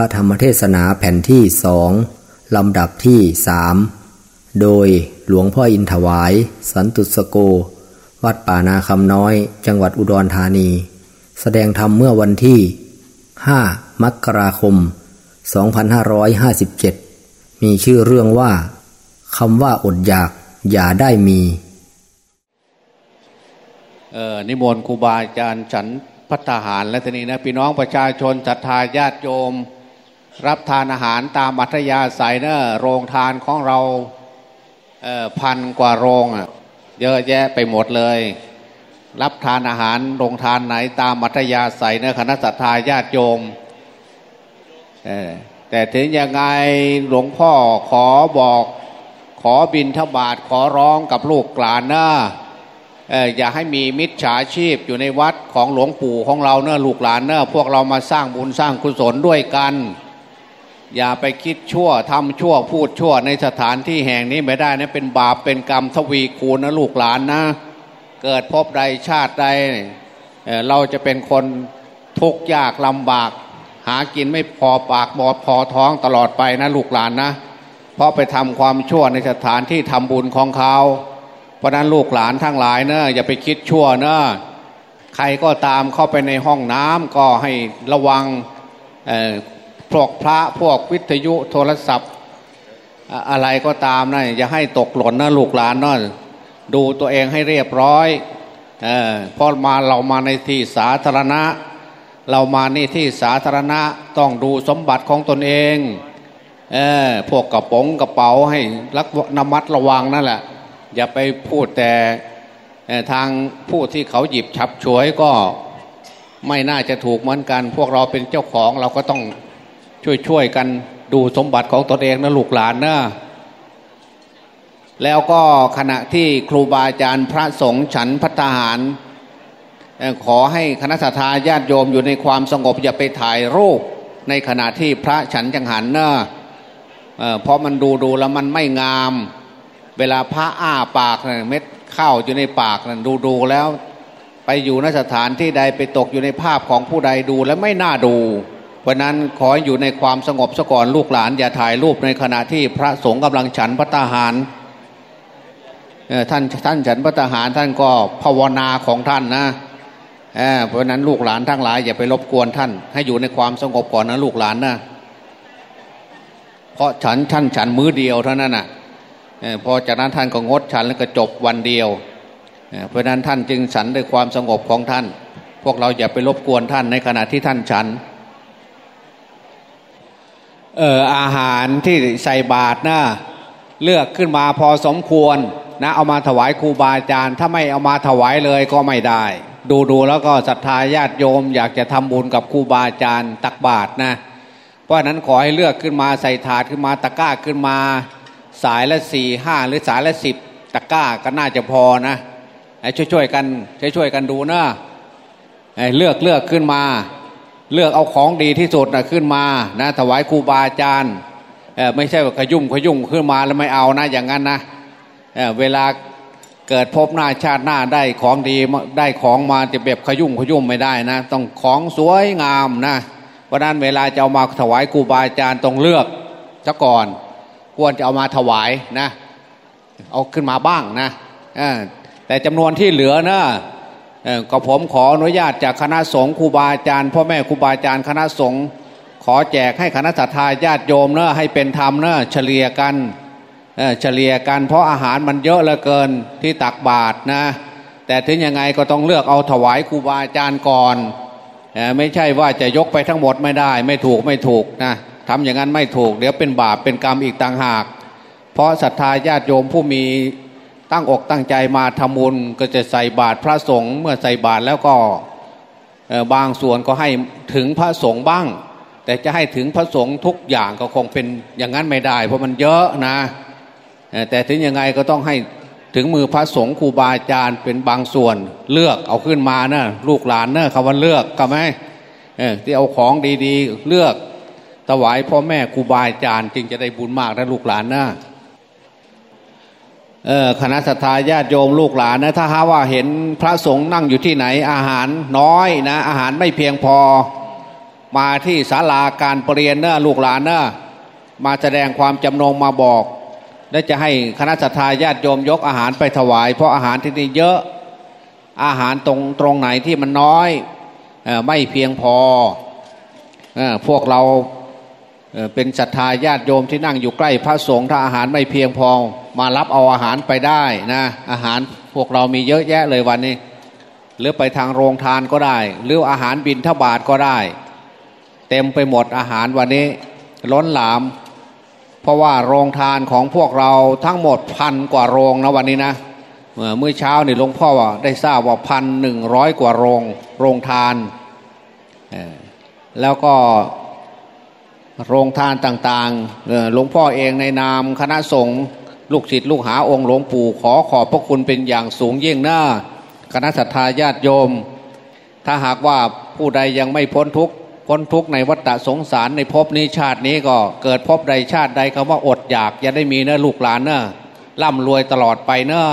พระธรรมเทศนาแผ่นที่สองลำดับที่สามโดยหลวงพ่ออินถวาย สันตุสโก วัดป่านาคำน้อย จังหวัดอุดรธานี แสดงธรรมเมื่อวันที่ 5 มกราคม 2557 มีชื่อเรื่องว่าคำว่าอดอยากอย่าได้มีนิมนต์ครูบาอาจารย์ฉันพัฒหารและทีนี้นะพี่น้องประชาชนศรัทธาญาติโยม รับทานอาหารตามอัธยาศัยเนะโรงทานของเราเออพันกว่าโรงอะเยอะแยะไปหมดเลย รับทานอาหารโรงทานไหนตามอัธยาศัยเนะคณะศรัทธาญาติโยมเออแต่ถึงยังไงหลวงพ่อขอบอกขอบินทบาทขอร้องกับลูกหลานนะอย่าให้มีมิจฉาชีพอยู่ในวัดของหลวงปู่ของเราเนะลูกหลานเนะพวกเรามาสร้างบุญสร้างกุศลด้วยกัน อย่าไปคิดชั่วทำชั่วพูดชั่วในสถานที่แห่งนี้ไม่ได้นะเป็นบาปเป็นกรรมทวีคูณนะลูกหลานนะ เกิดพบใดชาติใดเเราจะเป็นคนทุกข์ยากลำบาก หากินไม่พอปากบอดพอท้องตลอดไปนะลูกหลานนะ เพราะไปทำความชั่วในสถานที่ทำบุญของเขาเพราะนั้นลูกหลานทั้งหลายเนะอย่าไปคิดชั่วเนะใครก็ตามเข้าไปในห้องน้ำก็ให้ระวัง พวกพระพวกวิทยุโทรศัพท์ อะไรก็ตามนะอย่าให้ตกหล่นนะลูกหลานนะดูตัวเองให้เรียบร้อยเออพอมาเรามาในที่สาธารณะ เรามาในที่สาธารณะต้องดูสมบัติของตนเองเออพวกกระป๋องกระเป๋าให้รักนมัดระวังนั่นแหละ อย่าไปพูดแต่ทางผู้ที่เขาหยิบฉับฉวยก็ไม่น่าจะถูกเหมือนกัน พวกเราเป็นเจ้าของเราก็ต้อง ช่วยๆกันดูสมบัติของตนเองนะลูกหลานนะแล้วก็ขณะที่ครูบาอาจารย์พระสงฆ์ฉันพัฒหาร ขอให้คณะสัตยาญาติโยมอยู่ในความสงบอย่าไปถ่ายรูปในขณะที่พระฉันจังหันเนอะเพราะมันดูดูแล้วมันไม่งาม เวลาพระอ้าปากเม็ดข้าวอยู่ในปากนั่นดูดูแล้ว ไปอยู่ในสถานที่ใดไปตกอยู่ในภาพของผู้ใดดูแล้วไม่น่าดู ราะนั้นขออยู่ในความสงบสก่อนลูกหลานอย่าถ่ายรูปในขณะที่พระสงฆ์กำลังฉันพระตาหารท่านท่านฉันพระตาหารท่านก็ภาวนาของท่านนะเพราะนั้นลูกหลานทั้งหลายอย่าไปรบกวนท่าน ให้อยู่ในความสงบก่อนนะลูกหลานนะเพราะฉันท่านฉันมือเดียวเท่านั้นนะ่ะพอจากนั้นท่านก็งดฉันแล้วก็จบวันเดียวเพราะนั้นท่านจึงฉันด้วยความสงบของท่าน พวกเราอย่าไปรบกวนท่านในขณะที่ท่านฉัน อออาหารที่ใส่บาตรนะเลือกขึ้นมาพอสมควรนะเอามาถวายครูบาอาจารย์ ถ้าไม่เอามาถวายเลยก็ไม่ได้ ดูดูแล้วก็ศรัทธาญาติโยม อยากจะทำบุญกับครูบาอาจารย์ตักบาตรนะเพราะนั้นขอให้เลือกขึ้นมาใส่ถาดขึ้นมาตะกร้าขึ้นมา สายละสี่ห้าหรือสายละสิบตะก้าก็น่าจะพอนะช่วยช่วยกันช่วยช่วยกันดูนะเลือกเลือกขึ้นมา เลือกเอาของดีที่สุดนะขึ้นมานะถวายครูบาอาจารย์ไม่ใช่ว่าขยุ่มขยุ่มขึ้นมาแล้วไม่เอานะอย่างนั้นนะเเวลาเกิดพบหน้าชาติหน้าได้ของดีได้ของมาจะแบบขยุ่มขยุ่มไม่ได้นะ ต้องของสวยงามนะเพราะนั้นเวลาจะเอามาถวายครูบาอาจารย์ต้องเลือกซะก่อน ควรจะเอามาถวายนะ เอาขึ้นมาบ้างนะแต่จำนวนที่เหลือนะ ก็ผมขออนุญาตจากคณะสงฆ์ครูบาอาจารย์พ่อแม่ครูบาอาจารย์คณะสงฆ์ขอแจกให้คณะสัตยาญาติโยมเนะให้เป็นธรรมเนะเฉลี่ยกันเฉลี่ยกันเพราะอาหารมันเยอะเหลือเกินที่ตักบาตรนะ แต่ถึงยังไงก็ต้องเลือกเอาถวายครูบาอาจารย์ก่อนไม่ใช่ว่าจะยกไปทั้งหมดไม่ได้ ไม่ถูกไม่ถูกนะทำอย่างนั้นไม่ถูก เดี๋ยวเป็นบาปเป็นกรรมอีกต่างหาก เพราะศรัทธาญาติโยมผู้มี ตั้งอกตั้งใจมาทำบุญก็จะใส่บาตรพระสงฆ์เมื่อใส่บาตรแล้วก็บางส่วนก็ให้ถึงพระสงฆ์บ้าง แต่จะให้ถึงพระสงฆ์ทุกอย่างก็คงเป็นอย่างนั้นไม่ได้ เพราะมันเยอะนะ แต่ถึงยังไงก็ต้องให้ถึงมือพระสงฆ์ครูบาอาจารย์เป็นบางส่วนเลือกเอาขึ้นมานะลูกหลานเนะคำว่าเลือกก็ไหมที่เอาของดีๆ เลือกถวายพ่อแม่ครูบาอาจารย์จึงจะได้บุญมากนะลูกหลานนะเออ คณะสัตยาญาติโยมลูกหลานนะถ้าหาว่าเห็นพระสงฆ์นั่งอยู่ที่ไหนอาหารน้อยนะอาหารไม่เพียงพอ มาที่ศาลาการปรเรียนเนอะลูกหลานเนอะมาแสดงความจำนงมาบอก และจะให้คณะสัตยาญาติโยมยกอาหารไปถวาย เพราะอาหารที่นี่เยอะอาหารตรงตรงไหนที่มันน้อยอไม่เพียงพออพวกเราเป็นศรัทธาญาติโยมที่นั่งอยู่ใกล้พระสงฆ์ถ้าอาหารไม่เพียงพอ มารับเอาอาหารไปได้นะอาหารพวกเรามีเยอะแยะเลยวันนี้ หรือไปทางโรงทานก็ได้ หรืออาหารบินทบาทก็ได้ เต็มไปหมดอาหารวันนี้ ล้นหลาม เพราะว่าโรงทานของพวกเราทั้งหมดพันกว่าโรงนะวันนี้นะเมื่อเช้านี่หลวงพ่อว่าได้ทราบว่าพันหนึ่งร้อยกว่าโรงโรงทานแล้วก็โรงทานต่างๆหลวงพ่อเองในนามคณะสงฆ์ ลูกศิษย์ลูกหาองค์หลวงปู่ขอขอบพระคุณเป็นอย่างสูงเยี่ยงหน้า คณะสัตยาญาติโยม ถ้าหากว่าผู้ใดยังไม่พ้นทุกข์พ้นทุกข์ในวัฏสงสารในภพนี้ชาตินี้ก็เกิดภพใดชาติใดคำว่าอดอยากอย่าได้มีเนะลูกหลานเนะร่ำรวยตลอดไปเนะ